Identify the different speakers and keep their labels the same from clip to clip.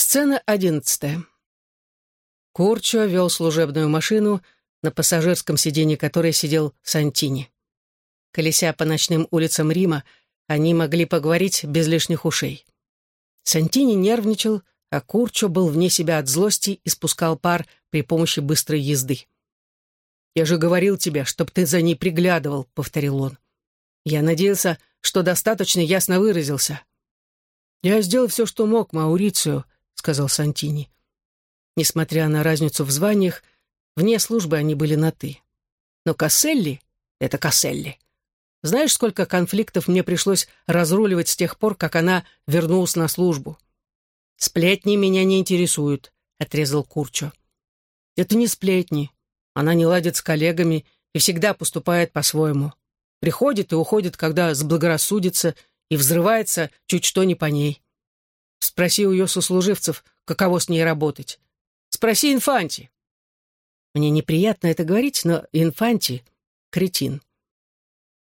Speaker 1: Сцена одиннадцатая. Курчо вел служебную машину, на пассажирском сиденье которой сидел Сантини. Колеся по ночным улицам Рима, они могли поговорить без лишних ушей. Сантини нервничал, а Курчо был вне себя от злости и спускал пар при помощи быстрой езды. «Я же говорил тебе, чтоб ты за ней приглядывал», — повторил он. «Я надеялся, что достаточно ясно выразился». «Я сделал все, что мог, Маурицио», — сказал Сантини. Несмотря на разницу в званиях, вне службы они были на «ты». Но Касселли — это Касселли. Знаешь, сколько конфликтов мне пришлось разруливать с тех пор, как она вернулась на службу? «Сплетни меня не интересуют», — отрезал Курчо. «Это не сплетни. Она не ладит с коллегами и всегда поступает по-своему. Приходит и уходит, когда заблагорассудится, и взрывается чуть что не по ней. Спроси у ее сослуживцев, каково с ней работать. Спроси Инфанти. Мне неприятно это говорить, но Инфанти — кретин.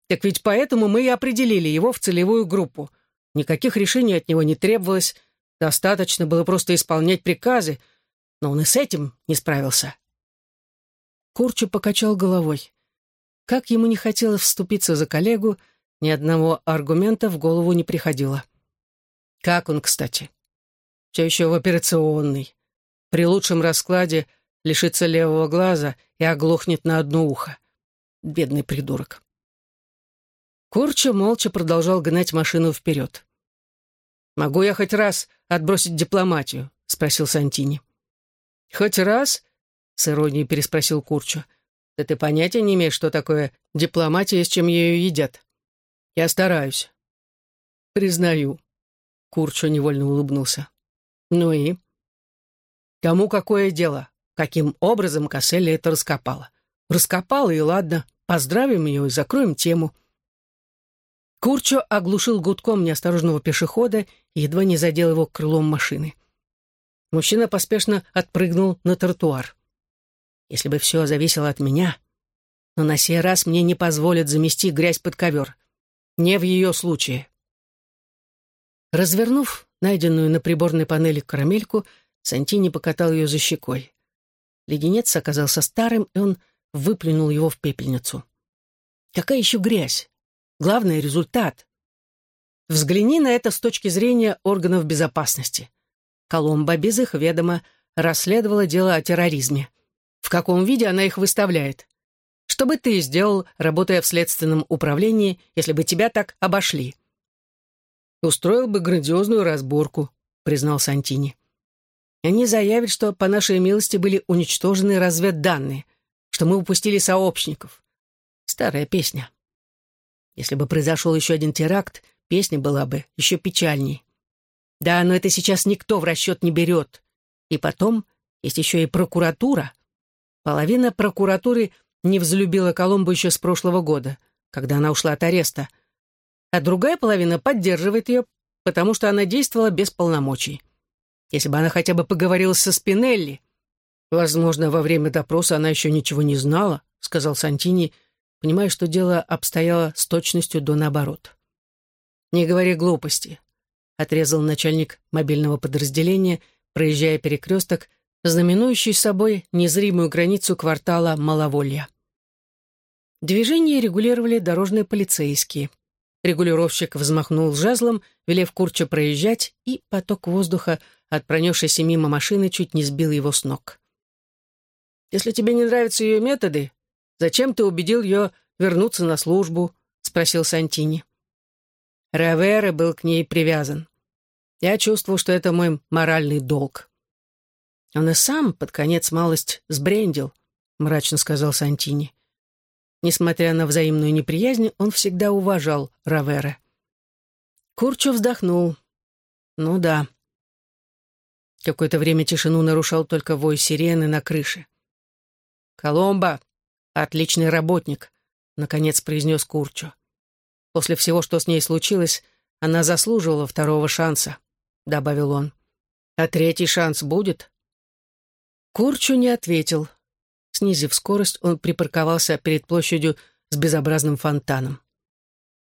Speaker 1: Так ведь поэтому мы и определили его в целевую группу. Никаких решений от него не требовалось, достаточно было просто исполнять приказы, но он и с этим не справился. Курчу покачал головой. Как ему не хотелось вступиться за коллегу, ни одного аргумента в голову не приходило. Как он, кстати? Все еще в операционной. При лучшем раскладе лишится левого глаза и оглохнет на одно ухо. Бедный придурок. Курча молча продолжал гнать машину вперед. «Могу я хоть раз отбросить дипломатию?» — спросил Сантини. «Хоть раз?» с иронией переспросил Курчу. «Да ты понятия не имеешь, что такое дипломатия, с чем ее едят?» «Я стараюсь». «Признаю». Курчу невольно улыбнулся. «Ну и?» «Кому какое дело? Каким образом Касселли это раскопала?» «Раскопала, и ладно. Поздравим ее и закроем тему». Курчо оглушил гудком неосторожного пешехода и едва не задел его крылом машины. Мужчина поспешно отпрыгнул на тротуар если бы все зависело от меня. Но на сей раз мне не позволят замести грязь под ковер. Не в ее случае. Развернув найденную на приборной панели карамельку, Сантини покатал ее за щекой. Леденец оказался старым, и он выплюнул его в пепельницу. Какая еще грязь? Главное — результат. Взгляни на это с точки зрения органов безопасности. Коломба без их ведома расследовала дело о терроризме в каком виде она их выставляет. Что бы ты сделал, работая в следственном управлении, если бы тебя так обошли? Устроил бы грандиозную разборку, признал Сантини. Они заявят, что по нашей милости были уничтожены разведданные, что мы упустили сообщников. Старая песня. Если бы произошел еще один теракт, песня была бы еще печальней. Да, но это сейчас никто в расчет не берет. И потом есть еще и прокуратура. Половина прокуратуры не взлюбила Коломбу еще с прошлого года, когда она ушла от ареста, а другая половина поддерживает ее, потому что она действовала без полномочий. Если бы она хотя бы поговорила со Спинелли, возможно, во время допроса она еще ничего не знала, сказал Сантини, понимая, что дело обстояло с точностью до наоборот. «Не говори глупости», — отрезал начальник мобильного подразделения, проезжая перекресток знаменующий собой незримую границу квартала Маловолья. Движение регулировали дорожные полицейские. Регулировщик взмахнул жезлом, велев Курча проезжать, и поток воздуха от пронесшейся мимо машины чуть не сбил его с ног. «Если тебе не нравятся ее методы, зачем ты убедил ее вернуться на службу?» — спросил Сантини. Равера был к ней привязан. Я чувствовал, что это мой моральный долг. Он и сам под конец малость сбрендил, мрачно сказал Сантини. Несмотря на взаимную неприязнь, он всегда уважал Равера. Курчо вздохнул. Ну да. Какое-то время тишину нарушал только вой сирены на крыше. «Коломба — отличный работник», — наконец произнес Курчо. «После всего, что с ней случилось, она заслуживала второго шанса», — добавил он. «А третий шанс будет?» Курчу не ответил. Снизив скорость, он припарковался перед площадью с безобразным фонтаном.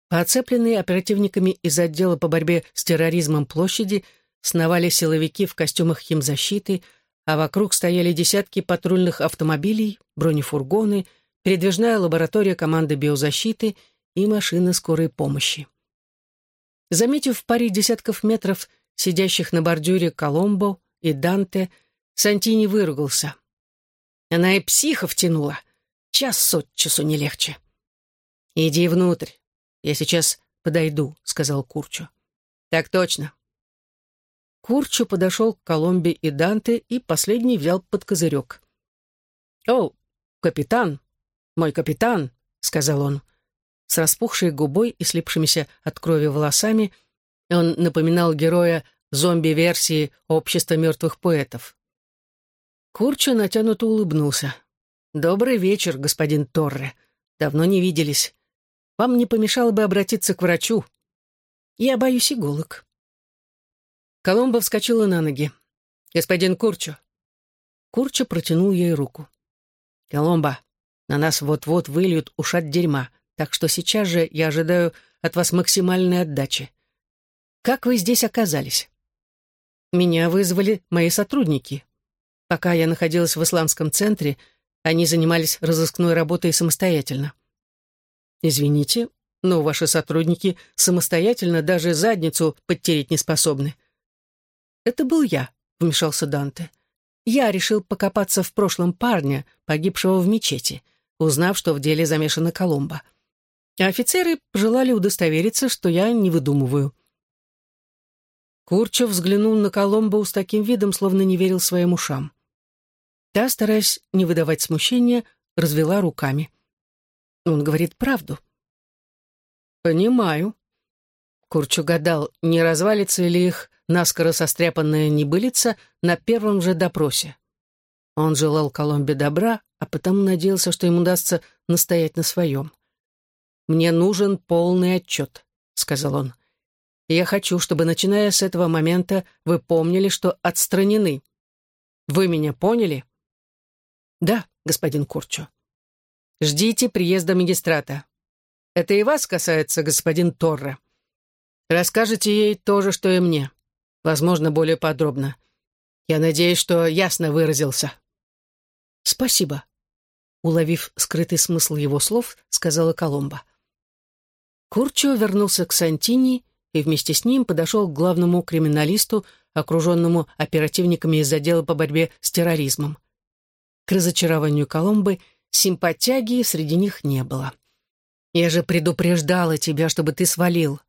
Speaker 1: По оперативниками из отдела по борьбе с терроризмом площади сновали силовики в костюмах химзащиты, а вокруг стояли десятки патрульных автомобилей, бронефургоны, передвижная лаборатория команды биозащиты и машины скорой помощи. Заметив в паре десятков метров сидящих на бордюре Коломбо и Данте, Сантини выругался. Она и психов тянула. Час от часу не легче. «Иди внутрь. Я сейчас подойду», — сказал Курчу. «Так точно». Курчу подошел к Коломбе и Данте, и последний взял под козырек. «О, капитан! Мой капитан!» — сказал он. С распухшей губой и слипшимися от крови волосами он напоминал героя зомби-версии «Общества мертвых поэтов». Курчу натянуто улыбнулся. «Добрый вечер, господин Торре. Давно не виделись. Вам не помешало бы обратиться к врачу. Я боюсь иголок». Коломба вскочила на ноги. «Господин Курчо». Курчо протянул ей руку. «Коломба, на нас вот-вот выльют ушат дерьма, так что сейчас же я ожидаю от вас максимальной отдачи. Как вы здесь оказались?» «Меня вызвали мои сотрудники. Пока я находилась в исламском центре, они занимались разыскной работой самостоятельно. Извините, но ваши сотрудники самостоятельно даже задницу подтереть не способны. Это был я, вмешался Данте. Я решил покопаться в прошлом парня, погибшего в мечети, узнав, что в деле замешана Коломба. А офицеры пожелали удостовериться, что я не выдумываю. Курчев взглянул на Коломбу с таким видом, словно не верил своим ушам. Та, стараясь не выдавать смущения, развела руками. Он говорит правду. «Понимаю». Курчу гадал, не развалится ли их наскоро состряпанная небылица на первом же допросе. Он желал Коломбе добра, а потому надеялся, что ему удастся настоять на своем. «Мне нужен полный отчет», — сказал он. «Я хочу, чтобы, начиная с этого момента, вы помнили, что отстранены. Вы меня поняли?» «Да, господин Курчо». «Ждите приезда магистрата. Это и вас касается, господин Торре. Расскажете ей то же, что и мне. Возможно, более подробно. Я надеюсь, что ясно выразился». «Спасибо», — уловив скрытый смысл его слов, сказала Коломба. Курчо вернулся к Сантини и вместе с ним подошел к главному криминалисту, окруженному оперативниками из отдела по борьбе с терроризмом. К разочарованию Коломбы симпатягии среди них не было. «Я же предупреждала тебя, чтобы ты свалил.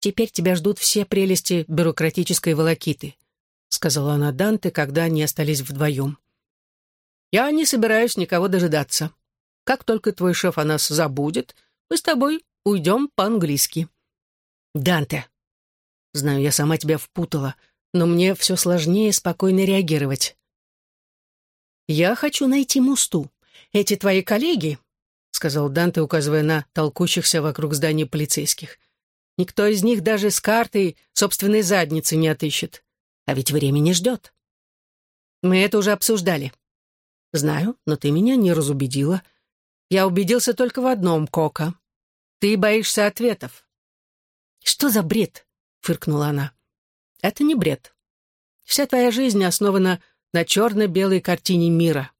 Speaker 1: Теперь тебя ждут все прелести бюрократической волокиты», сказала она Данте, когда они остались вдвоем. «Я не собираюсь никого дожидаться. Как только твой шеф о нас забудет, мы с тобой уйдем по-английски». «Данте, знаю, я сама тебя впутала, но мне все сложнее спокойно реагировать. «Я хочу найти Мусту. Эти твои коллеги», — сказал Данте, указывая на толкущихся вокруг здания полицейских. «Никто из них даже с картой собственной задницы не отыщет. А ведь времени ждет». «Мы это уже обсуждали». «Знаю, но ты меня не разубедила. Я убедился только в одном, Кока. Ты боишься ответов». «Что за бред?» — фыркнула она. «Это не бред. Вся твоя жизнь основана на черно-белой картине мира.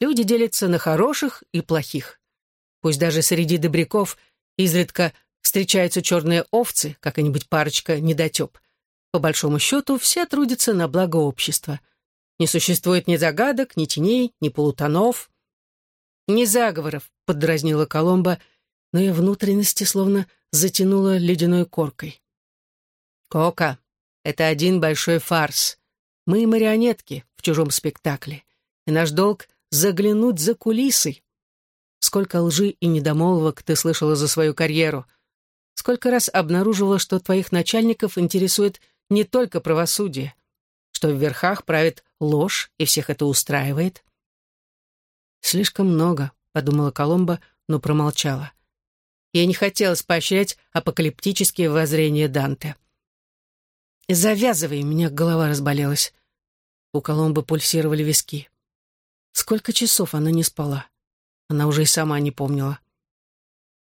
Speaker 1: Люди делятся на хороших и плохих. Пусть даже среди добряков изредка встречаются черные овцы, какая-нибудь парочка недотеп. По большому счету, все трудятся на благо общества. Не существует ни загадок, ни теней, ни полутонов. «Ни заговоров», — поддразнила Коломба, но ее внутренности словно затянуло ледяной коркой. «Кока, это один большой фарс. Мы марионетки в чужом спектакле, и наш долг — заглянуть за кулисы. Сколько лжи и недомолвок ты слышала за свою карьеру. Сколько раз обнаруживала, что твоих начальников интересует не только правосудие, что в верхах правит ложь, и всех это устраивает. «Слишком много», — подумала Коломба, но промолчала. Ей не хотелось поощрять апокалиптические воззрения Данте. «Завязывай, меня голова разболелась». У Коломбы пульсировали виски. Сколько часов она не спала? Она уже и сама не помнила.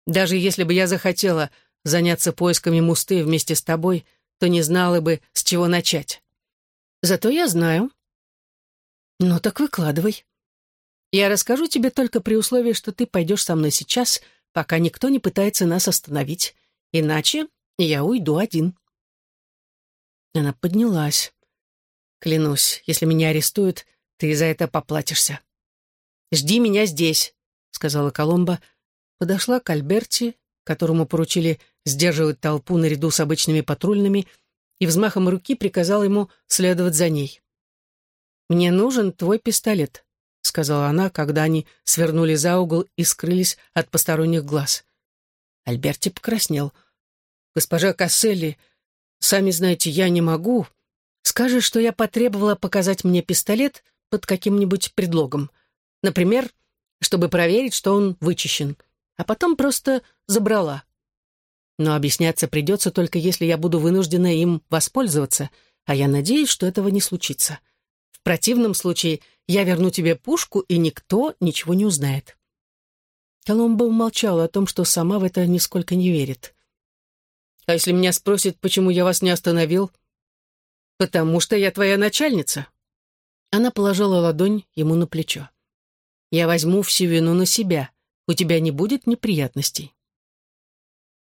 Speaker 1: «Даже если бы я захотела заняться поисками мусты вместе с тобой, то не знала бы, с чего начать. Зато я знаю. Ну так выкладывай. Я расскажу тебе только при условии, что ты пойдешь со мной сейчас, пока никто не пытается нас остановить. Иначе я уйду один. Она поднялась. Клянусь, если меня арестуют, ты за это поплатишься. «Жди меня здесь», — сказала Коломба. Подошла к Альберти, которому поручили сдерживать толпу наряду с обычными патрульными, и взмахом руки приказал ему следовать за ней. «Мне нужен твой пистолет», — сказала она, когда они свернули за угол и скрылись от посторонних глаз. Альберти покраснел. «Госпожа Касселли, сами знаете, я не могу. Скажешь, что я потребовала показать мне пистолет под каким-нибудь предлогом. Например, чтобы проверить, что он вычищен, а потом просто забрала. Но объясняться придется только если я буду вынуждена им воспользоваться, а я надеюсь, что этого не случится. В противном случае я верну тебе пушку, и никто ничего не узнает». Коломбо умолчала о том, что сама в это нисколько не верит. «А если меня спросят, почему я вас не остановил?» «Потому что я твоя начальница». Она положила ладонь ему на плечо. «Я возьму всю вину на себя. У тебя не будет неприятностей».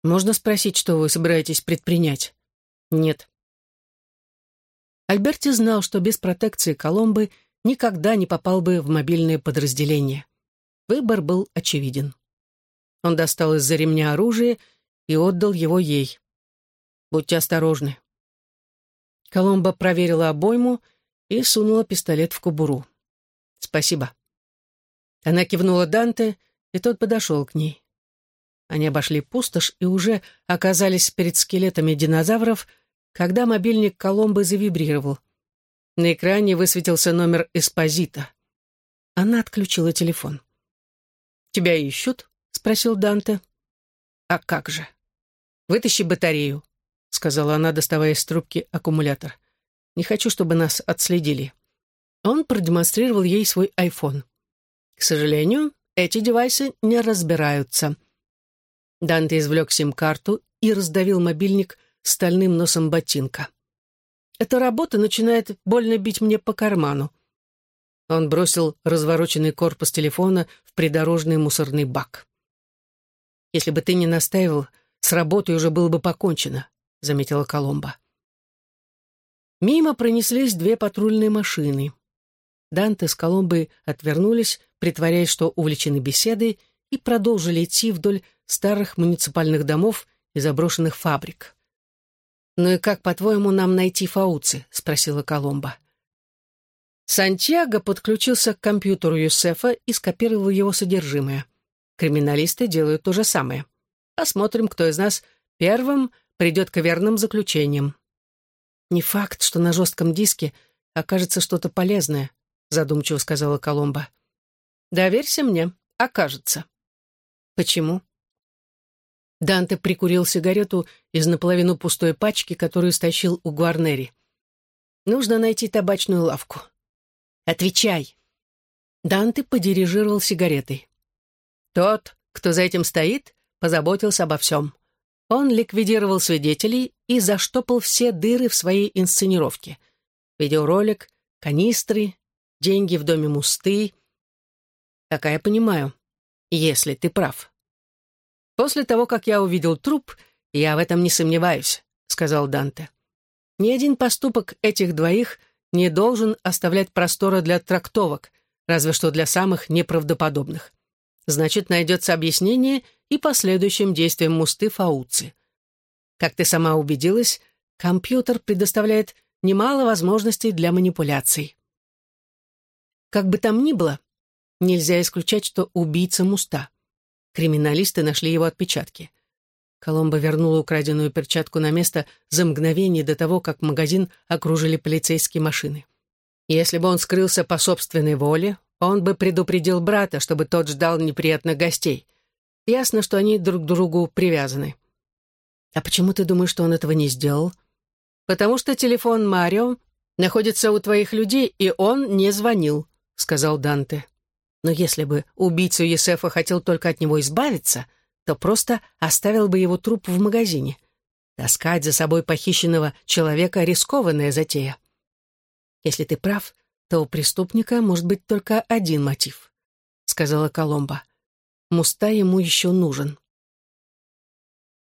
Speaker 1: «Можно спросить, что вы собираетесь предпринять?» «Нет». Альберти знал, что без протекции Коломбы никогда не попал бы в мобильное подразделение. Выбор был очевиден. Он достал из-за ремня оружие и отдал его ей. «Будьте осторожны». Коломба проверила обойму и сунула пистолет в кобуру. «Спасибо». Она кивнула Данте, и тот подошел к ней. Они обошли пустошь и уже оказались перед скелетами динозавров, когда мобильник Коломбы завибрировал. На экране высветился номер Эспозита. Она отключила телефон. «Тебя ищут?» — спросил Данте. «А как же?» «Вытащи батарею», — сказала она, доставая из трубки аккумулятор. «Не хочу, чтобы нас отследили». Он продемонстрировал ей свой айфон. «К сожалению, эти девайсы не разбираются». Данте извлек сим-карту и раздавил мобильник стальным носом ботинка. «Эта работа начинает больно бить мне по карману. Он бросил развороченный корпус телефона в придорожный мусорный бак. «Если бы ты не настаивал, с работой уже было бы покончено», — заметила Коломба. Мимо пронеслись две патрульные машины. Данте с Коломбой отвернулись, притворяясь, что увлечены беседой, и продолжили идти вдоль старых муниципальных домов и заброшенных фабрик. «Ну и как, по-твоему, нам найти Фауци?» — спросила Коломба. Сантьяго подключился к компьютеру Юсефа и скопировал его содержимое. Криминалисты делают то же самое. Посмотрим, кто из нас первым придет к верным заключениям. «Не факт, что на жестком диске окажется что-то полезное», задумчиво сказала Коломба. «Доверься мне, окажется». «Почему?» Данте прикурил сигарету из наполовину пустой пачки, которую стащил у Гуарнери. «Нужно найти табачную лавку. Отвечай!» Данте подирижировал сигаретой. Тот, кто за этим стоит, позаботился обо всем. Он ликвидировал свидетелей и заштопал все дыры в своей инсценировке. Видеоролик, канистры, деньги в доме Мусты. Как я понимаю, если ты прав. После того, как я увидел труп, я в этом не сомневаюсь, сказал Данте. Ни один поступок этих двоих — не должен оставлять простора для трактовок, разве что для самых неправдоподобных. Значит, найдется объяснение и последующим действиям Мусты Фауци. Как ты сама убедилась, компьютер предоставляет немало возможностей для манипуляций. Как бы там ни было, нельзя исключать, что убийца Муста. Криминалисты нашли его отпечатки. Коломба вернула украденную перчатку на место за мгновение до того, как магазин окружили полицейские машины. Если бы он скрылся по собственной воле, он бы предупредил брата, чтобы тот ждал неприятных гостей. Ясно, что они друг к другу привязаны. «А почему ты думаешь, что он этого не сделал?» «Потому что телефон Марио находится у твоих людей, и он не звонил», — сказал Данте. «Но если бы убийцу Есефа хотел только от него избавиться, то просто оставил бы его труп в магазине. Таскать за собой похищенного человека — рискованная затея. Если ты прав, то у преступника может быть только один мотив», — сказала Коломба. «Муста ему еще нужен».